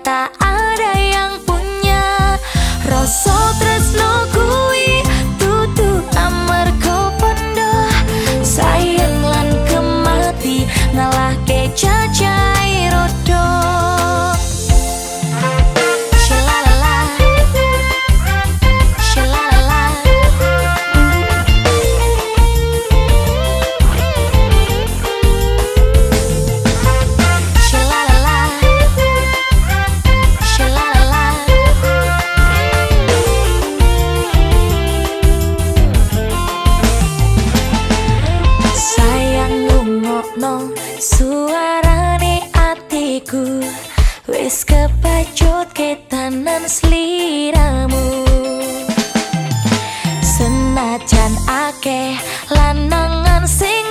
tak ada yang punya. Rasa tresnoku no suarane atiku wis kepacut ketenan sliramu. Senajan akeh lanangan sing